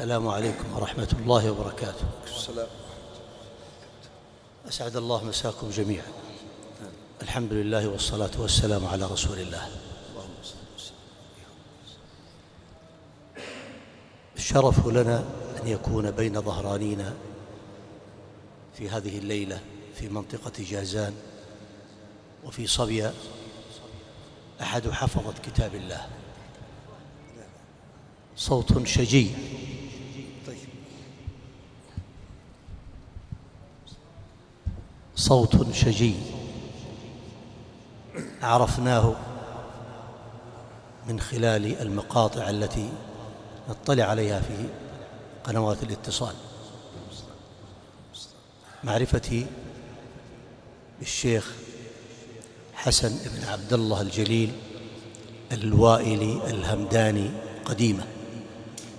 السلام عليكم ورحمة الله وبركاته. السلام أسعد الله مساكم جميعا. الحمد لله والصلاة والسلام على رسول الله. الشرف لنا أن يكون بين ظهرانينا في هذه الليلة في منطقة جازان وفي صبيا أحد حفظة كتاب الله. صوت شجي. صوت شجي. عرفناه من خلال المقاطع التي نطلع عليها في قنوات الاتصال. معرفتي بالشيخ حسن بن عبد الله الجليل الوائلي الهمداني قديمة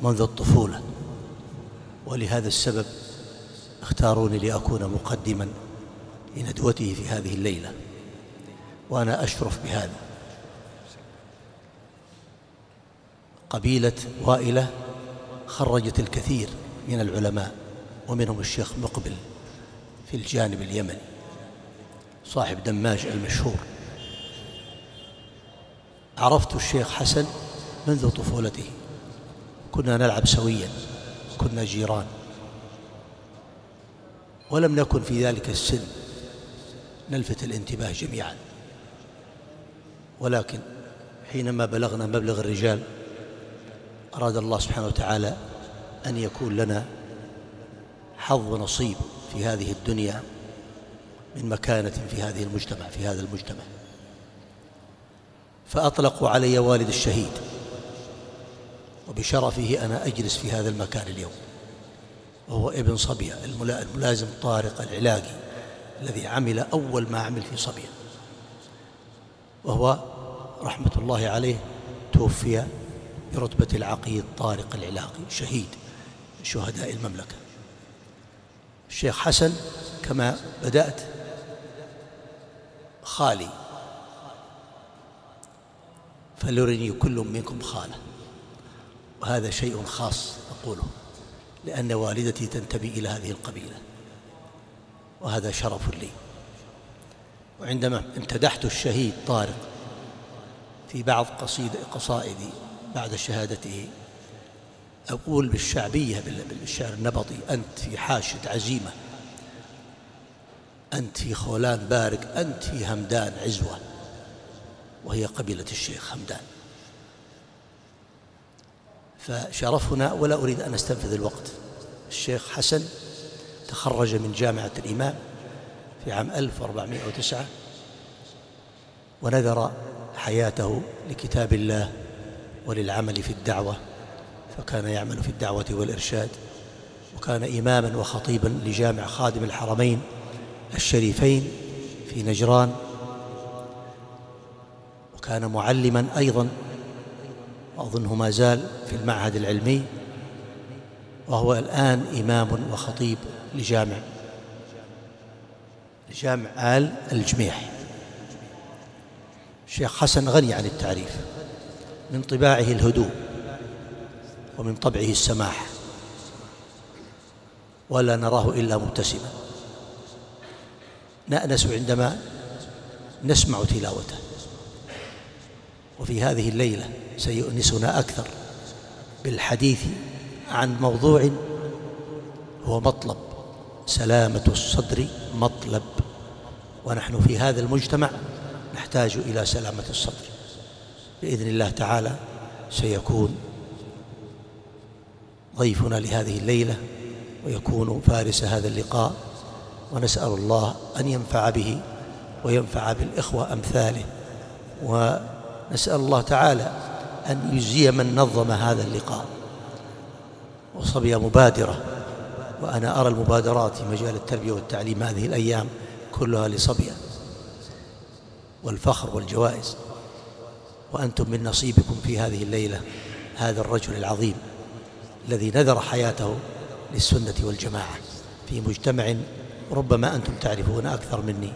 منذ الطفولة ولهذا السبب اختاروني لأكون مقدما. لندوته في هذه الليلة وأنا أشرف بهذا. قبيلة وائلة خرجت الكثير من العلماء ومنهم الشيخ مقبل في الجانب اليمني صاحب دماج المشهور. عرفت الشيخ حسن منذ طفولته. كنا نلعب سويا كنا جيران. ولم نكن في ذلك السن. نلفت الانتباه جميعا. ولكن حينما بلغنا مبلغ الرجال أراد الله سبحانه وتعالى أن يكون لنا حظ ونصيب في هذه الدنيا من مكانة في هذه المجتمع في هذا المجتمع. فأطلقوا علي والد الشهيد وبشرفه أنا أجلس في هذا المكان اليوم وهو ابن صبية الملازم طارق العلاقي. الذي عمل أول ما عمل في صبيه وهو رحمة الله عليه توفي برتبة العقيد طارق العلاقي شهيد شهداء المملكة. الشيخ حسن كما بدأت خالي. فلرني كل منكم خالة. وهذا شيء خاص أقوله لأن والدتي تنتمي إلى هذه القبيلة. وهذا شرف لي. وعندما امتدحت الشهيد طارق في بعض قصيد قصائدي بعد شهادته أقول بالشعبية بالشعر النبطي أنت في حاشد عزيمة أنت في خولان بارق أنت في همدان عزوة وهي قبيلة الشيخ همدان. فشرفنا ولا أريد أن أستنفذ الوقت الشيخ حسن تخرج من جامعة الإمام في عام 1409 ونذر حياته لكتاب الله وللعمل في الدعوة فكان يعمل في الدعوة والإرشاد وكان إماما وخطيبا لجامع خادم الحرمين الشريفين في نجران وكان معلما أيضا وأظنه ما زال في المعهد العلمي. وهو الآن إمام وخطيب لجامع جامع آل الجميح. الشيخ حسن غني عن التعريف من طباعه الهدوء ومن طبعه السماح. ولا نراه إلا مبتسما. نأنس عندما نسمع تلاوته. وفي هذه الليلة سيؤنسنا أكثر بالحديث عن موضوع هو مطلب سلامة الصدر مطلب. ونحن في هذا المجتمع نحتاج إلى سلامة الصدر. بإذن الله تعالى سيكون ضيفنا لهذه الليلة ويكون فارس هذا اللقاء. ونسأل الله أن ينفع به وينفع بالإخوة أمثاله. ونسأل الله تعالى أن يجزي من نظم هذا اللقاء. وصبية مبادرة وأنا أرى المبادرات في مجال التربية والتعليم هذه الأيام كلها لصبية والفخر والجوائز. وأنتم من نصيبكم في هذه الليلة هذا الرجل العظيم الذي نذر حياته للسنة والجماعة في مجتمع ربما أنتم تعرفون أكثر مني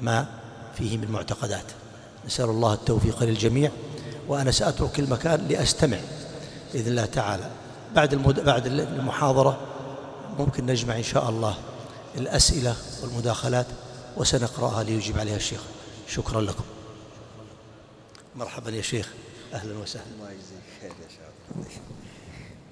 ما فيه من معتقدات. نسأل الله التوفيق للجميع وأنا سأترك المكان لأستمع بإذن الله تعالى. بعد المد... بعد المحاضرة ممكن نجمع إن شاء الله الأسئلة والمداخلات وسنقرأها ليجيب عليها الشيخ. شكرا لكم. مرحبا يا شيخ. أهلا وسهلا.